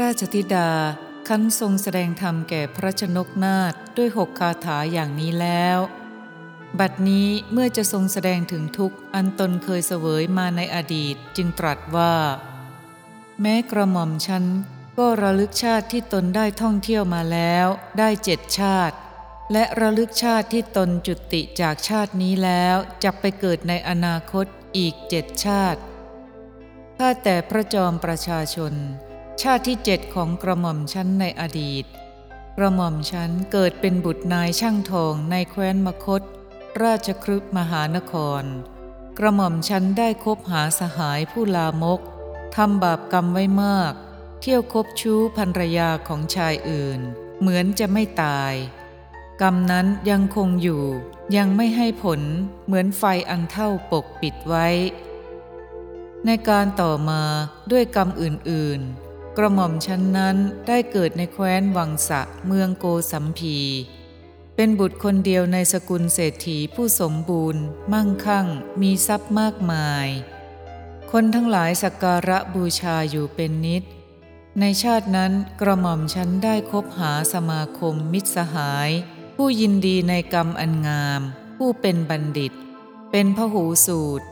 ราชธิดาคันทรงแสดงธรรมแก่พระชนกนาถด้วยหกคาถาอย่างนี้แล้ว บัดนี้เมื่อจะทรงแสดงถึงทุกข์อันตนเคยเสวยมาในอดีตจึงตรัสว่า แม้กระหม่อมฉันก็ระลึกชาติที่ตนได้ท่องเที่ยวมาแล้วได้เจ็ดชาติ และระลึกชาติที่ตนจุติจากชาตินี้แล้วจะไปเกิดในอนาคตอีกเจ็ดชาติข้าแต่พระจอมประชาชน ชาติที่เจ็ดของกระหม่อมชั้นในอดีต กระหม่อมชั้นเกิดเป็นบุตรนายช่างทองในแคว้นมคต ราชครึกมหานคร กระหม่อมชั้นได้คบหาสหายผู้ลามกทำบาปกรรมไว้มาก เที่ยวคบชู้ภรรยาของชายอื่น เหมือนจะไม่ตาย กรรมนั้นยังคงอยู่ยังไม่ให้ผลเหมือนไฟอันเท่าปกปิดไว้ ในการต่อมาด้วยกรรมอื่นๆ กระหม่อมชั้นนั้นได้เกิดในแคว้นวังสะเมืองโกสัมพี เป็นบุตรคนเดียวในสกุลเศรษฐีผู้สมบูรณ์ มั่งคั่ง มีทรัพย์มากมาย คนทั้งหลายสักการะบูชาอยู่เป็นนิด ในชาตินั้นกระหม่อมชั้นได้คบหาสมาคมมิตรสหาย ผู้ยินดีในกรรมอันงาม ผู้เป็นบัณฑิต เป็นพหูสูตร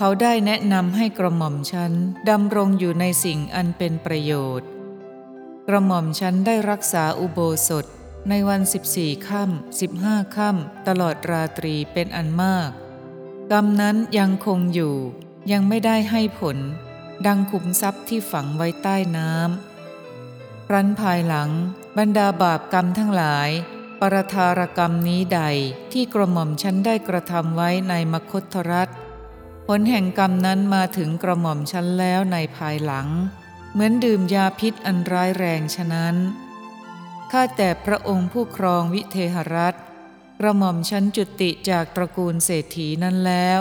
เขาได้แนะนำให้กระหม่อมชั้นดำรงอยู่ในสิ่งอันเป็นประโยชน์ กระหม่อมชั้นได้รักษาอุโบสถในวัน 14ค่ำ15ค่ำตลอดราตรีเป็นอันมาก กรรมนั้นยังคงอยู่ ยังไม่ได้ให้ผล ดังขุมทรัพย์ที่ฝังไว้ใต้น้ำรันภายหลัง บรรดาบาปกรรมทั้งหลาย ปรธารกรรมนี้ใดที่กระหม่อมชั้นได้กระทำไว้ในมคธรัฐ ผลแห่งกรรมนั้นมาถึงกระหม่อมชั้นแล้วในภายหลัง เหมือนดื่มยาพิษอันร้ายแรงฉะนั้น ข้าแต่พระองค์ผู้ครองวิเทหรัฐกระหม่อมชั้นจุติจากตระกูลเศรษฐีนั้นแล้ว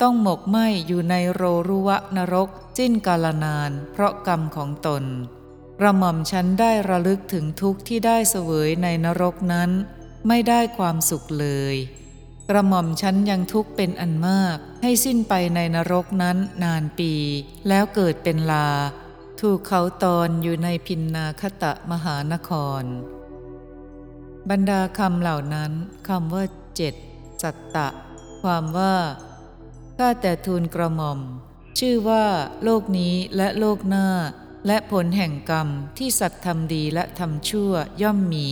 ต้องหมกไหมอยู่ในโรรุวะนรกสิ้นกาลนาน เพราะกรรมของตนกระหม่อมชั้นได้ระลึกถึงทุกข์ที่ได้เสวยในนรกนั้น ไม่ได้ความสุขเลย กระหม่อมชั้นยังทุกข์เป็นอันมาก ให้สิ้นไปในนรกนั้นนานปี แล้วเกิดเป็นลา ถูกเขาตอนอยู่ในพินนาคตะมหานคร บรรดาคำเหล่านั้นคำว่าเจ็ดสัตตะ ความว่าข้าแต่ทูลกระหม่อม ชื่อว่า โลกนี้และโลกหน้า และผลแห่งกรรมที่สัตว์ทำดีและทำชั่วย่อมมี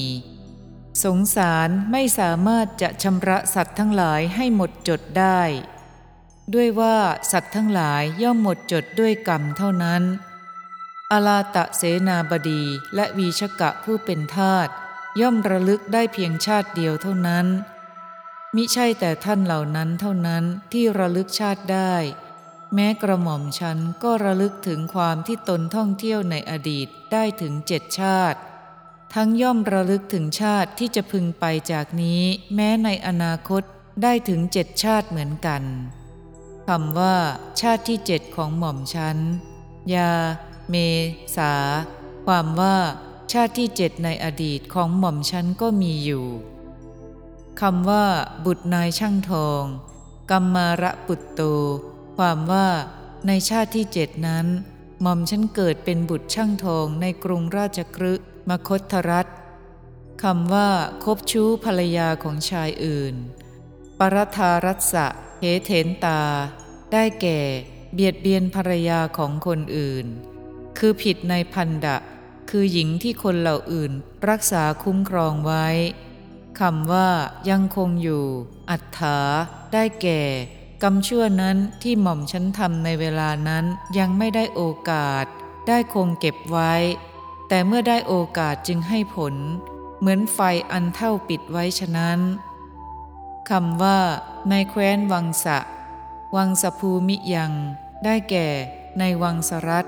สงสารไม่สามารถจะชำระสัตว์ทั้งหลายให้หมดจดได้ ด้วยว่าสัตว์ทั้งหลายย่อมหมดจดด้วยกรรมเท่านั้นอาลาตะเสนาบดีและวีชกะผู้เป็นทาสย่อมระลึกได้เพียงชาติเดียวเท่านั้น มิใช่แต่ท่านเหล่านั้นเท่านั้นที่ระลึกชาติได้ แม้กระหม่อมฉันก็ระลึกถึงความที่ตนท่องเที่ยวในอดีตได้ถึงเจ็ดชาติ ทั้งย่อมระลึกถึงชาติที่จะพึงไปจากนี้ แม้ในอนาคตได้ถึงเจ็ดชาติเหมือนกันคำว่า ชาติที่เจ็ดของหม่อมฉันยา เมสาความว่า ชาติที่เจ็ดในอดีตของหม่อมฉันก็มีอยู่คำว่า บุตรนายช่างทองกัมมาระปุตโต ความว่าในชาติที่เจ็ดนั้น หม่อมฉันเกิดเป็นบุตรช่างทองในกรุงราชกฤห์ มคธรัฐคำว่าคบชู้ภรรยาของชายอื่น ปรธารัสะเหเถนตา ได้แก่ เบียดเบียนภรรยาของคนอื่น คือผิดในพันดะ คือหญิงที่คนเหล่าอื่นรักษาคุ้มครองไว้คำว่ายังคงอยู่ อัฏฐา ได้แก่กรรมชั่วนั้นที่หม่อมฉันทำในเวลานั้นยังไม่ได้โอกาส ได้คงเก็บไว้ แต่เมื่อได้โอกาสจึงให้ผล เหมือนไฟอันเท่าปิดไว้ฉะนั้นคำว่า ในแคว้นวังสะ วังสภูมิยัง ได้แก่ในวังสรัต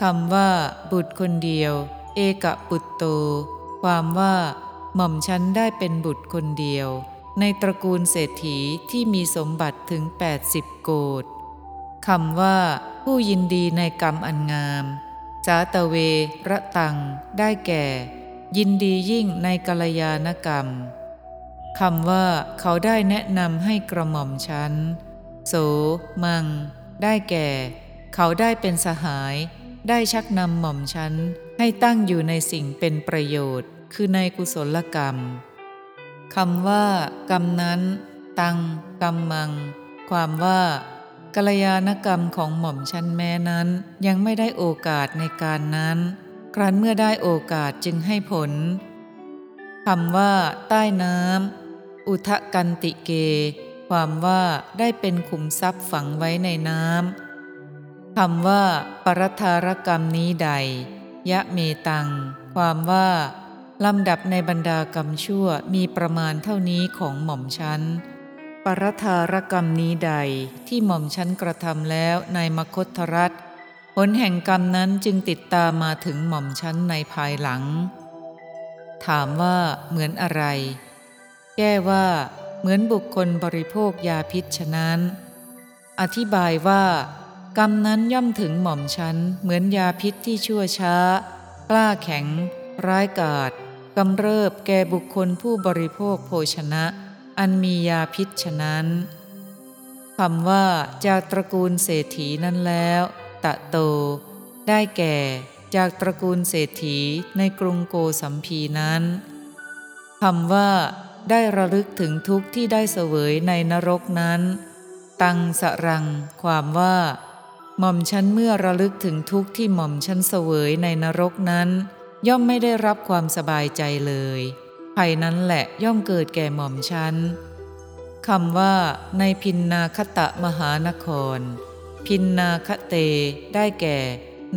คำว่า บุตรคนเดียว เอกปุตโต ความว่า หม่อมฉันได้เป็นบุตรคนเดียว ในตระกูลเศรษฐีที่มีสมบัติถึง 80 โกดคำว่า ผู้ยินดีในกรรมอันงาม สาตะเวระตัง ได้แก่ ยินดียิ่งในกัลยาณกรรมคำว่าเขาได้แนะนำให้กระหม่อมฉันโสมัง ได้แก่ เขาได้เป็นสหาย ได้ชักนำหม่อมฉันให้ตั้งอยู่ในสิ่งเป็นประโยชน์ คือในกุศลกรรมคำว่ากรรมนั้น ตังกรรมมัง ความว่า กัลยาณกรรมของหม่อมชันแม้นั้น ยังไม่ได้โอกาสในการนั้น ครั้นเมื่อได้โอกาสจึงให้ผลคำว่า ใต้น้ำอุทะกันติเก ความว่าได้เป็นขุมทรัพย์ฝังไว้ในน้ำคำว่า ปรัธารกรรมนี้ใด ยะเมตัง ความว่าลำดับในบรรดากรรมชั่วมีประมาณเท่านี้ของหม่อมชัน ปรธารกรรมนี้ใดที่หม่อมชั้นกระทำแล้วในมคตรัฐผลแห่งกรรมนั้นจึงติดตามมาถึงหม่อมชั้นในภายหลัง ถามว่าเหมือนอะไร แก้ว่าเหมือนบุคคลบริโภคยาพิษฉะนั้น อธิบายว่า กรรมนั้นย่อมถึงหม่อมชั้นเหมือนยาพิษที่ชั่วช้า กล้าแข็ง ร้ายกาจกำเริบแก่บุคคลผู้บริโภคโภชนะ อันมียาพิษฉะนั้นคำว่าจากตระกูลเศรษฐีนั้นแล้ว ตะโต ได้แก่จากตระกูลเศรษฐีในกรุงโกสัมพีนั้นคำว่า ได้ระลึกถึงทุกข์ที่ได้เสวยในนรกนั้น ตังสรัง ความว่าหม่อมฉันเมื่อระลึกถึงทุกข์ที่หม่อมฉันเสวยในนรกนั้น ย่อมไม่ได้รับความสบายใจเลย ภัยนั้นแหละย่อมเกิดแก่หม่อมชันคำว่าในพินนาคตะมหานคร พินนาคเตได้แก่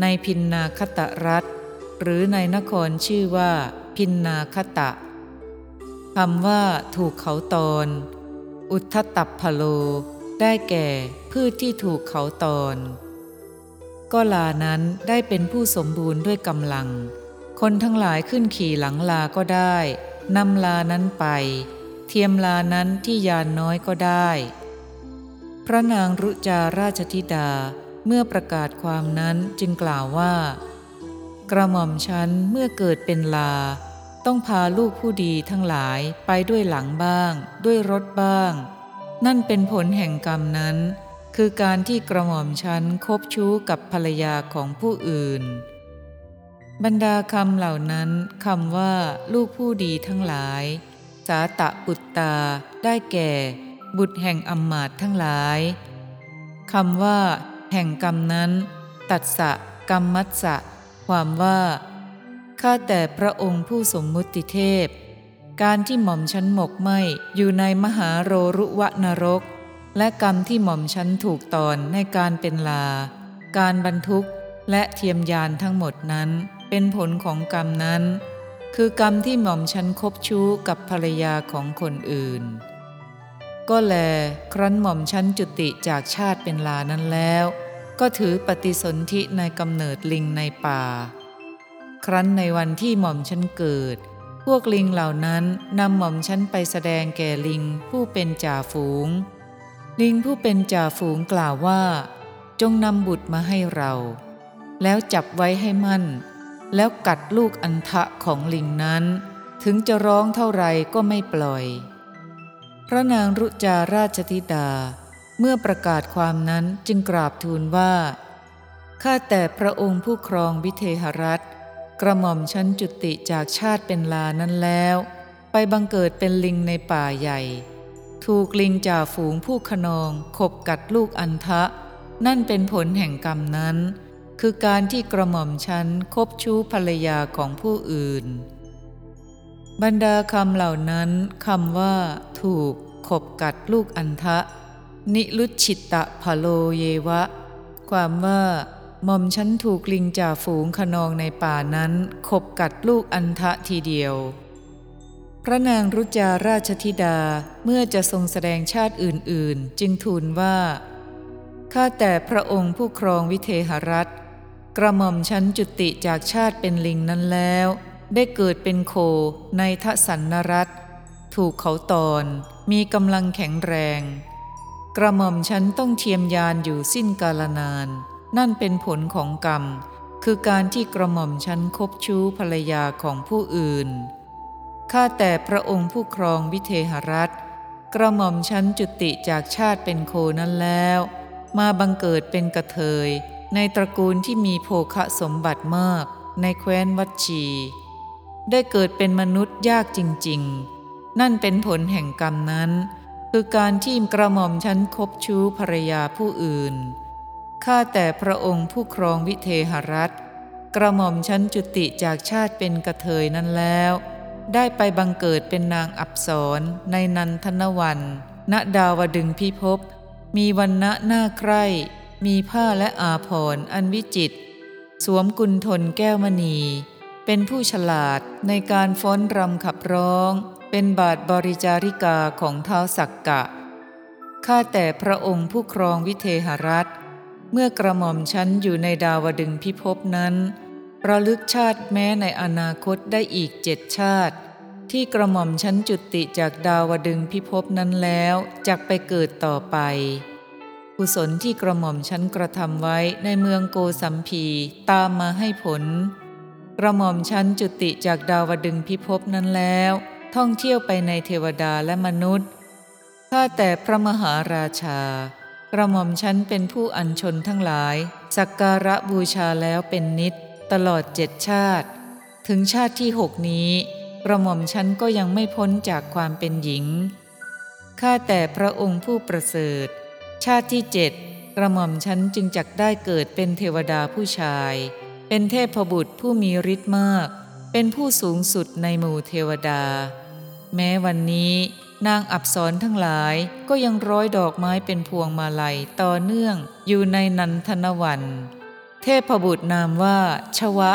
ในพินนาคตะรัฐ หรือในนครชื่อว่า พินนาคตะคำว่าถูกเขาตอน อุทธตับพโล ได้แก่พืชที่ถูกเขาตอน ก็ลานั้นได้เป็นผู้สมบูรณ์ด้วยกำลัง คนทั้งหลายขึ้นขี่หลังลาก็ได้ นำลานั้นไป เทียมลานั้นที่ยานน้อยก็ได้ พระนางรุจาราชธิดาเมื่อประกาศความนั้นจึงกล่าวว่า กระหม่อมฉันเมื่อเกิดเป็นลา ต้องพาลูกผู้ดีทั้งหลายไปด้วยหลังบ้าง ด้วยรถบ้าง นั่นเป็นผลแห่งกรรมนั้น คือการที่กระหม่อมฉันคบชู้กับภรรยาของผู้อื่น บรรดาคำเหล่านั้นคำว่า ลูกผู้ดีทั้งหลาย สาตะปุตตา ได้แก่ บุตรแห่งอมมาตทั้งหลายคำว่า แห่งกรรมนั้น ตัดสะกรรมมัตสะ ความว่าข้าแต่พระองค์ผู้สมมุติเทพ การที่หม่อมชั้นหมกไหมอยู่ในมหาโรรุวะนรก และกรรมที่หม่อมชั้นถูกตอนในการเป็นลา การบรรทุกและเทียมยานทั้งหมดนั้น เป็นผลของกรรมนั้น คือกรรมที่หม่อมฉันคบชู้กับภรรยาของคนอื่น ก็แล ครั้นหม่อมฉันจุติจากชาติเป็นลานั้นแล้ว ก็ถือปฏิสนธิในกำเนิดลิงในป่า ครั้นในวันที่หม่อมฉันเกิด พวกลิงเหล่านั้นนำหม่อมฉันไปแสดงแก่ลิงผู้เป็นจ่าฝูง ลิงผู้เป็นจ่าฝูงกล่าวว่า จงนำบุตรมาให้เรา แล้วจับไว้ให้มั่น แล้วกัดลูกอันทะของลิงนั้น ถึงจะร้องเท่าไรก็ไม่ปล่อย พระนางรุจาราชธิดา เมื่อประกาศความนั้นจึงกราบทูลว่า ข้าแต่พระองค์ผู้ครองวิเทหรัฐ กระหม่อมชั้นจุติจากชาติเป็นลานั้นแล้ว ไปบังเกิดเป็นลิงในป่าใหญ่ ถูกลิงจ่าฝูงผู้ขนองขบกัดลูกอันทะ นั่นเป็นผลแห่งกรรมนั้น คือการที่กระหม่อมฉันคบชู้ภรรยาของผู้อื่น บรรดาคำเหล่านั้นคำว่า ถูกขบกัดลูกอันทะ นิลุชิตะพโลเยวะ ความว่าหม่อมฉันถูกลิงจ่าฝูงขนองในป่านั้นขบกัดลูกอันทะทีเดียว พระนางรุจาราชธิดาเมื่อจะทรงแสดงชาติอื่น ๆ จึงทูลว่าข้าแต่พระองค์ผู้ครองวิเทหรัฐ กระหม่อมชั้นจุติจากชาติเป็นลิงนั้นแล้ว ได้เกิดเป็นโคในทสันนรัตถูกเขาตอนมีกำลังแข็งแรง กระหม่อมชั้นต้องเทียมยานอยู่สิ้นกาลนาน นั่นเป็นผลของกรรม คือการที่กระหม่อมชั้นคบชู้ภรรยาของผู้อื่นข้าแต่พระองค์ผู้ครองวิเทหรัฐ กระหม่อมชั้นจุติจากชาติเป็นโคนั้นแล้ว มาบังเกิดเป็นกระเทย ในตระกูลที่มีโภคสมบัติมากในแคว้นวัดชี ได้เกิดเป็นมนุษย์ยากจริง ๆ นั่นเป็นผลแห่งกรรมนั้น คือการที่กระหม่อมชั้นคบชู้ภรรยาผู้อื่น ข้าแต่พระองค์ผู้ครองวิเทหรัฐ กระหม่อมชั้นจุติจากชาติเป็นกระเทยนั้นแล้ว ได้ไปบังเกิดเป็นนางอับสรในนันทนวัน ณดาวดึงพิภพมีวันณะหน้าใคร่ มีผ้าและอาภรณ์อันวิจิตรสวมกุลทนแก้วมณี เป็นผู้ฉลาดในการฟ้อนรำขับร้อง เป็นบาทบริจาริกาของเท้าสักกะ ข้าแต่พระองค์ผู้ครองวิเทหรัฐ เมื่อกระหม่อมชั้นอยู่ในดาวดึงพิภพนั้นระลึกชาติแม้ในอนาคตได้อีกเจ็ดชาติ ที่กระหม่อมชั้นจุติจากดาวดึงพิภพนั้นแล้วจกไปเกิดต่อไป กุศลที่กระหม่อมชั้นกระทำไว้ในเมืองโกสัมพีตามมาให้ผล กระหม่อมชั้นจุติจากดาวดึงพิภพนั้นแล้ว ท่องเที่ยวไปในเทวดาและมนุษย์ข้าแต่พระมหาราชา กระหม่อมชั้นเป็นผู้อัญชนทั้งหลาย สักการะบูชาแล้วเป็นนิดตลอดเจ็ดชาติ ถึงชาติที่หกนี้ กระหม่อมชั้นก็ยังไม่พ้นจากความเป็นหญิงข้าแต่พระองค์ผู้ประเสริฐ ชาติที่เจ็ดกระหม่อมชั้นจึงจักได้เกิดเป็นเทวดาผู้ชาย เป็นเทพบุตรผู้มีฤทธิ์มาก เป็นผู้สูงสุดในหมู่เทวดา แม้วันนี้นางอับสรทั้งหลายก็ยังร้อยดอกไม้เป็นพวงมาลัยต่อเนื่องอยู่ในนันทนวัน เทพบุตรนามว่าชวะ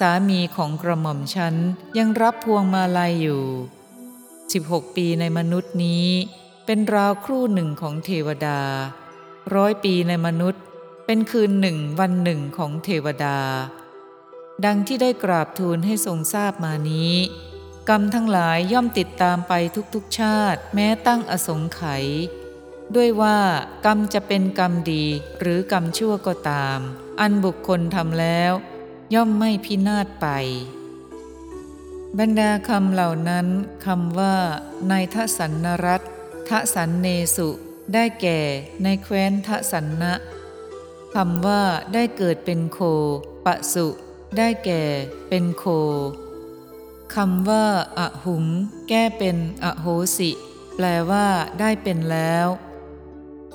สามีของกระหม่อมชั้นยังรับพวงมาลัยอยู่ 16 ปีในมนุษย์นี้ เป็นราวครู่หนึ่งของเทวดา ร้อยปีในมนุษย์ เป็นคืนหนึ่งวันหนึ่งของเทวดา ดังที่ได้กราบทูลให้ทรงทราบมานี้ กรรมทั้งหลายย่อมติดตามไปทุกๆชาติ แม้ตั้งอสงไขยด้วยว่ากรรมจะเป็นกรรมดีหรือกรรมชั่วก็ตาม อันบุคคลทำแล้ว ย่อมไม่พินาศไป บรรดาคำเหล่านั้นคำว่า ในทสันนรัต ทสันเนสุ ได้แก่ในแคว้นทสันนะคำว่าได้เกิดเป็นโค ปะสุ ได้แก่เป็นโคคำว่าอะหุง แก้เป็นอโหสิ แปลว่าได้เป็นแล้ว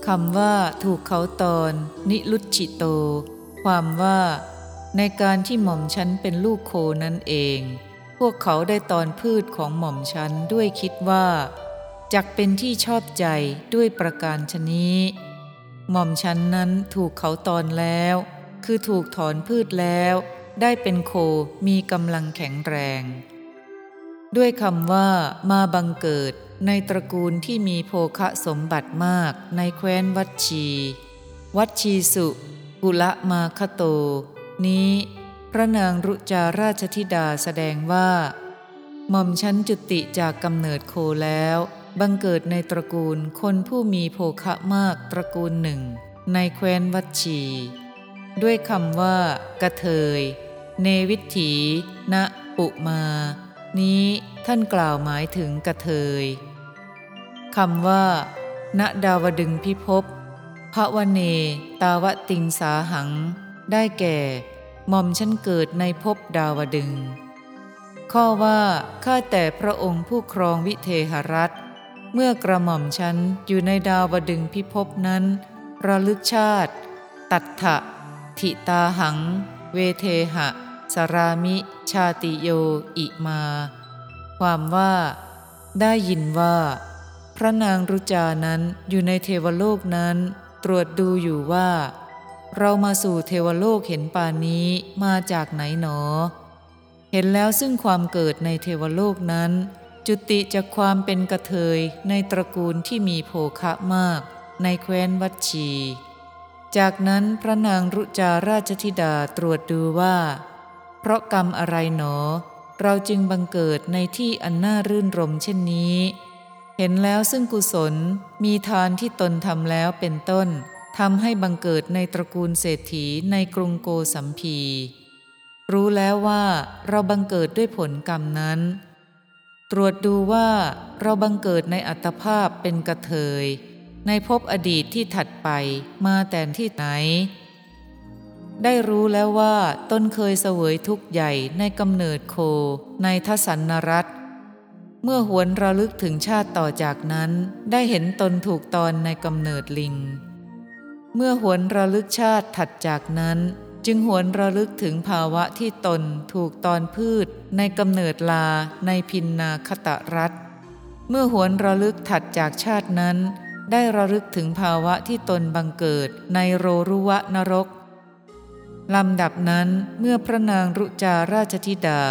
คำว่าถูกเขาตอน นิลุชชิโต ความว่า ในการที่หม่อมฉันเป็นลูกโคนั่นเอง พวกเขาได้ตอนพืชของหม่อมฉันด้วยคิดว่า จักเป็นที่ชอบใจด้วยประการชนี้หม่อมฉันนั้นถูกเขาตอนแล้ว คือถูกถอนพืชแล้ว ได้เป็นโคมีกำลังแข็งแรง ด้วยคำว่ามาบังเกิดในตระกูลที่มีโภคะสมบัติมากในแคว้นวัดชี วัดชีสุกุละมาคโต นี้ พระนางรุจาราชธิดาแสดงว่า หม่อมชั้นจุติจากกำเนิดโคแล้ว บังเกิดในตระกูลคนผู้มีโภคะมากตระกูลหนึ่ง ในแคว้นวัดชี ด้วยคำว่า กระเทย เนวิถีณปุมา นี้ท่านกล่าวหมายถึงกระเทยคำว่า ณดาวดึงพิภพพระวเน ตาวติงสาหัง ได้แก่หม่อมฉันเกิดในภพดาวดึง ข้อว่า ข้าแต่พระองค์ผู้ครองวิเทหรัฐ เมื่อกระหม่อมฉันอยู่ในดาวดึงพิภพนั้น ระลึกชาติ ตัทธะทิตาหัง เวเทหะ สรามิชาติโยอิมา ความว่า ได้ยินว่า พระนางรุจานั้นอยู่ในเทวโลกนั้น ตรวจดูอยู่ว่า เรามาสู่เทวโลกเห็นป่านนี้มาจากไหนหนอ เห็นแล้วซึ่งความเกิดในเทวโลกนั้น จุติจากความเป็นกระเทยในตระกูลที่มีโภคะมากในแคว้นวัดชี จากนั้นพระนางรุจาราชธิดาตรวจดูว่า เพราะกรรมอะไรหนอ เราจึงบังเกิดในที่อันน่ารื่นรมเช่นนี้ เห็นแล้วซึ่งกุศลมีทานที่ตนทำแล้วเป็นต้นทำให้บังเกิดในตระกูลเศรษฐีในกรุงโกสัมพี รู้แล้วว่าเราบังเกิดด้วยผลกรรมนั้น ตรวจดูว่าเราบังเกิดในอัตภาพเป็นกระเทย ในภพอดีตที่ถัดไปมาแต่ที่ไหน ได้รู้แล้วว่าตนเคยเสวยทุกข์ใหญ่ในกำเนิดโคในทสันนรัฐเมื่อหวนระลึกถึงชาติต่อจากนั้นได้เห็นตนถูกตอนในกำเนิดลิง เมื่อหวนระลึกชาติถัดจากนั้น จึงหวนระลึกถึงภาวะที่ตนถูกตอนพืชในกำเนิดลาในพินนาคตรัฐ เมื่อหวนระลึกถัดจากชาตินั้น ได้ระลึกถึงภาวะที่ตนบังเกิดในโรรุวะนรกลำดับนั้นเมื่อพระนางรุจาราชธิดา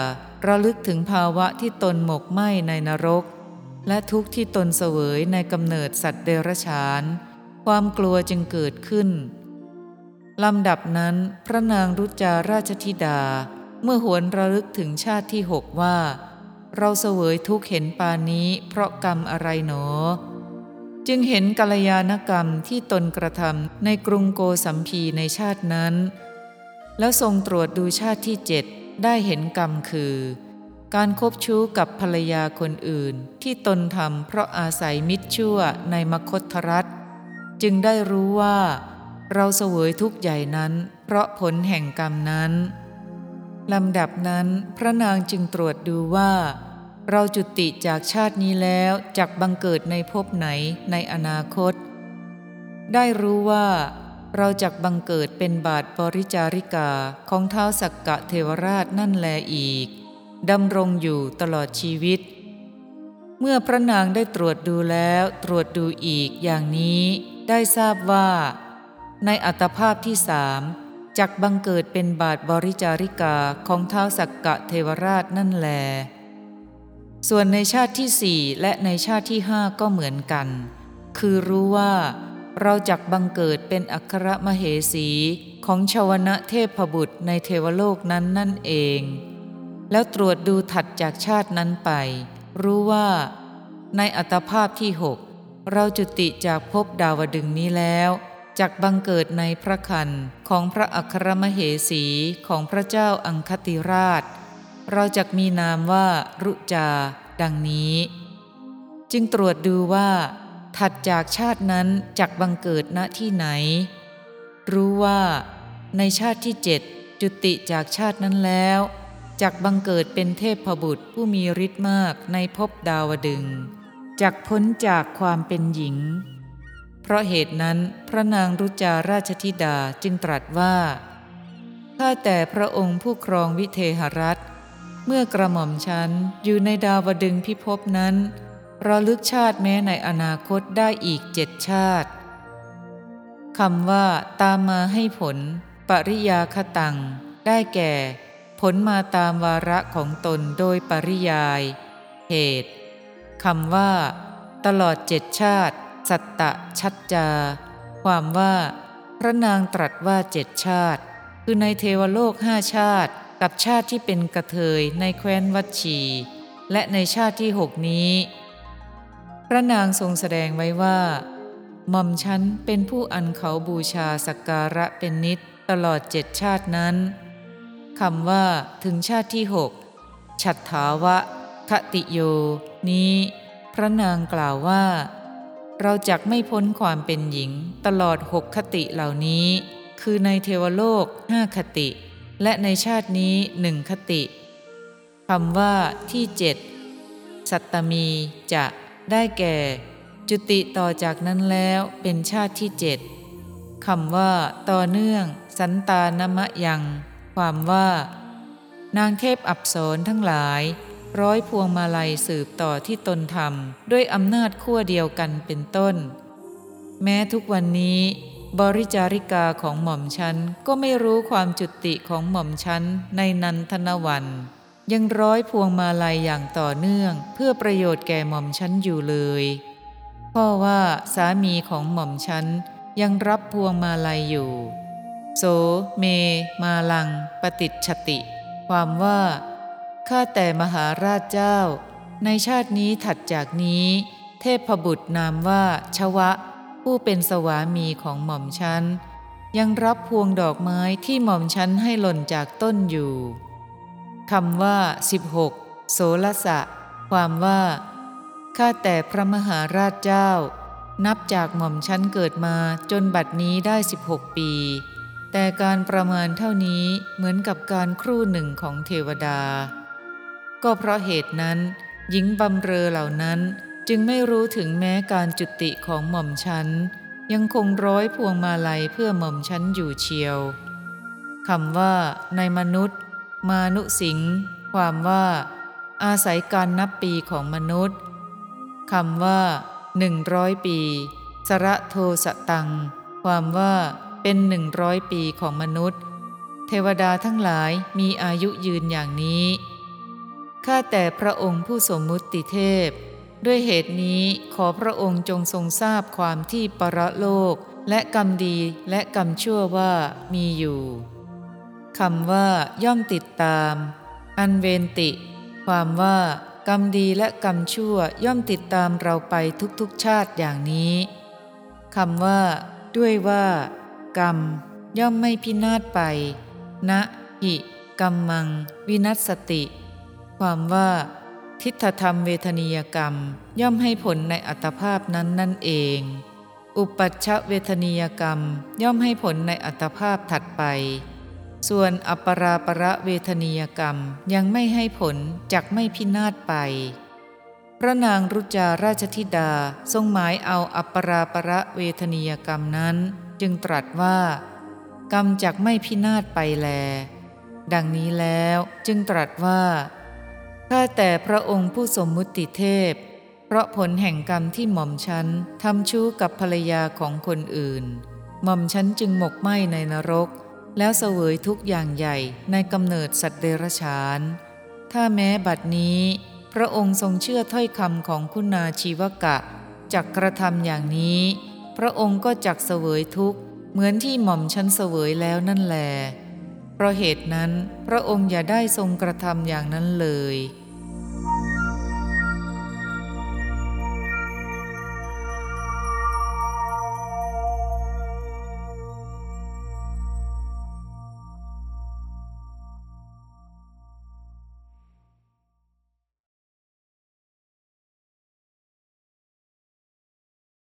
ระลึกถึงภาวะที่ตนหมกไหมในนรก และทุกข์ที่ตนเสวยในกำเนิดสัตว์เดรัจฉาน ความกลัวจึงเกิดขึ้น ลำดับนั้นพระนางรุจาราชธิดา เมื่อหวนระลึกถึงชาติที่หกว่า เราเสวยทุกข์เห็นปานนี้เพราะกรรมอะไรหนอ จึงเห็นกัลยาณกรรมที่ตนกระทำในกรุงโกสัมพีในชาตินั้น แล้วทรงตรวจดูชาติที่เจ็ดได้เห็นกรรมคือ การคบชู้กับภรรยาคนอื่นที่ตนทำเพราะอาศัยมิตรชั่วในมคตรัฐ จึงได้รู้ว่า เราเสวยทุกข์ใหญ่นั้น เพราะผลแห่งกรรมนั้นลำดับนั้นพระนางจึงตรวจดูว่า เราจุติจากชาตินี้แล้วจากบังเกิดในภพไหนในอนาคต ได้รู้ว่า เราจักบังเกิดเป็นบาทปริจาริกาของเท้าสักกะเทวราชนั่นแลอีกดำรงอยู่ตลอดชีวิต เมื่อพระนางได้ตรวจดูแล้วตรวจดูอีกอย่างนี้ได้ทราบว่า ในอัตภาพที่สามจักบังเกิดเป็นบาทบริจาริกาของเท้าสักกะเทวราชนั่นแล ส่วนในชาติที่สี่และในชาติที่ห้าก็เหมือนกัน คือรู้ว่าเราจักบังเกิดเป็นอัครมเหสีของชาวนะเทพบุตรในเทวโลกนั้นนั่นเอง แล้วตรวจดูถัดจากชาตินั้นไป รู้ว่า ในอัตภาพที่หกเราจุติจากภพดาวดึงนี้แล้ว จักบังเกิดในพระคันของพระอัครมเหสีของพระเจ้าอังคติราช เราจักมีนามว่ารุจา ดังนี้ จึงตรวจดูว่า ถัดจากชาตินั้นจักบังเกิดณที่ไหน รู้ว่า ในชาติที่เจ็ดจุติจากชาตินั้นแล้วจักบังเกิดเป็นเทพบุตรผู้มีฤทธิ์มากในภพดาวดึงจักพ้นจากความเป็นหญิง เพราะเหตุนั้นพระนางรุจาราชธิดาจึงตรัสว่า ข้าแต่พระองค์ผู้ครองวิเทหรัฐ เมื่อกระหม่อมฉันอยู่ในดาวดึงพิภพนั้นระลึกชาติแม้ในอนาคตได้อีกเจ็ดชาติคำว่า ตามมาให้ผล ปริยาคตัง ได้แก่ ผลมาตามวาระของตนโดยปริยาย เหตุคำว่า ตลอดเจ็ดชาติ สัตตะชัดจา ความว่าพระนางตรัสว่าเจ็ดชาติ คือในเทวโลกห้าชาติ กับชาติที่เป็นกระเทยในแคว้นวัดชีและในชาติที่หกนี้ พระนางทรงแสดงไว้ว่าหม่อมฉันเป็นผู้อันเขาบูชาสักการะเป็นนิดตลอดเจ็ดชาตินั้นคำว่าถึงชาติที่หกฉัตถาวะคติโย นี้ พระนางกล่าวว่า เราจักไม่พ้นความเป็นหญิง ตลอดหกคติเหล่านี้ คือในเทวโลกห้าคติ และในชาตินี้หนึ่งคติคำว่าที่เจ็ดสัตตมีจะได้แก่ จุติต่อจากนั้นแล้วเป็นชาติที่เจ็ดคำว่า ต่อเนื่อง สันตานมะยัง ความว่า นางเทพอับสรทั้งหลาย ร้อยพวงมาลัยสืบต่อที่ตนทำด้วยอำนาจขั้วเดียวกันเป็นต้น แม้ทุกวันนี้ บริจาริกาของหม่อมฉันก็ไม่รู้ความจุติของหม่อมฉันในนันทนวัน ยังร้อยพวงมาลัยอย่างต่อเนื่องเพื่อประโยชน์แก่หม่อมฉันอยู่เลยพ่อว่าสามีของหม่อมฉันยังรับพวงมาลัยอยู่ โส เม มาลัง ปฏิชติ ความว่า ข้าแต่มหาราชเจ้า ในชาตินี้ถัดจากนี้ เทพบุตรนามว่าชวะ ผู้เป็นสวามีของหม่อมฉันยังรับพวงดอกไม้ที่หม่อมฉันให้หล่นจากต้นอยู่คำว่า 16 โสลสะ ความว่าข้าแต่พระมหาราชเจ้า นับจากหม่อมชั้นเกิดมาจนบัดนี้ได้ 16 ปี แต่การประมาณเท่านี้เหมือนกับการครู่หนึ่งของเทวดา ก็เพราะเหตุนั้น หญิงบำเรอเหล่านั้นจึงไม่รู้ถึงแม้การจุติของหม่อมฉันยังคงร้อยพวงมาลัยเพื่อหม่อมฉันอยู่เชียวคำว่า ในมนุษย์ มานุสิงความว่า อาศัยการนับปีของมนุษย์คำว่าหนึ่งร้อยปี สระโทสตัง ความว่าเป็นหนึ่งร้อยปีของมนุษย์ เทวดาทั้งหลายมีอายุยืนอย่างนี้ ข้าแต่พระองค์ผู้สมมุติเทพ ด้วยเหตุนี้ขอพระองค์จงทรงทราบความที่ปรโลก และกรรมดีและกรรมชั่วว่ามีอยู่คำว่าย่อมติดตาม อันเวนติ ความว่ากรรมดีและกรรมชั่วย่อมติดตามเราไปทุกๆชาติอย่างนี้คำว่า ด้วยว่า กรรม ย่อมไม่พินาศไป นะหิ กรรมัง วินัสติ ความว่า ทิฏฐธรรมเวทนียกรรมย่อมให้ผลในอัตภาพนั้นนั่นเอง อุปัชชเวทนียกรรมย่อมให้ผลในอัตภาพถัดไป ส่วนอัปราประเวทนียกรรมยังไม่ให้ผลจักไม่พินาศไป พระนางรุจาราชธิดาทรงหมายเอาอัปราประเวทนียกรรมนั้น จึงตรัสว่า กรรมจักไม่พินาศไปแล ดังนี้แล้วจึงตรัสว่า ข้าแต่พระองค์ผู้สมมุติเทพ เพราะผลแห่งกรรมที่หม่อมฉันทำชู้กับภรรยาของคนอื่น หม่อมฉันจึงหมกไหมในนรก แล้วเสวยทุกอย่างใหญ่ในกำเนิดสัตว์เดรัจฉาน ถ้าแม้บัดนี้ พระองค์ทรงเชื่อถ้อยคำของคุณาชีวกะจักกระทำอย่างนี้ พระองค์ก็จักเสวยทุกข์ เหมือนที่หม่อมชั้นเสวยแล้วนั่นแหลเพราะเหตุนั้นพระองค์อย่าได้ทรงกระทำอย่างนั้นเลย